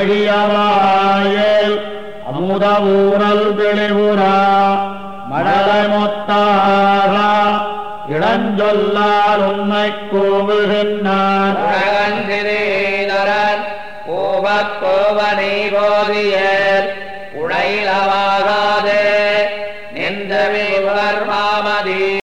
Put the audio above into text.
மடியவாயல் அமுத ஊரல் தெளிவுரா மழலை மொத்தாக இளஞ்சொல்லால் உண்மை கோவுகின்றான் உலகந்திரீதரன் கோபக்கோவனை போதியர் உழைலவாகாதே நின்றவிவர்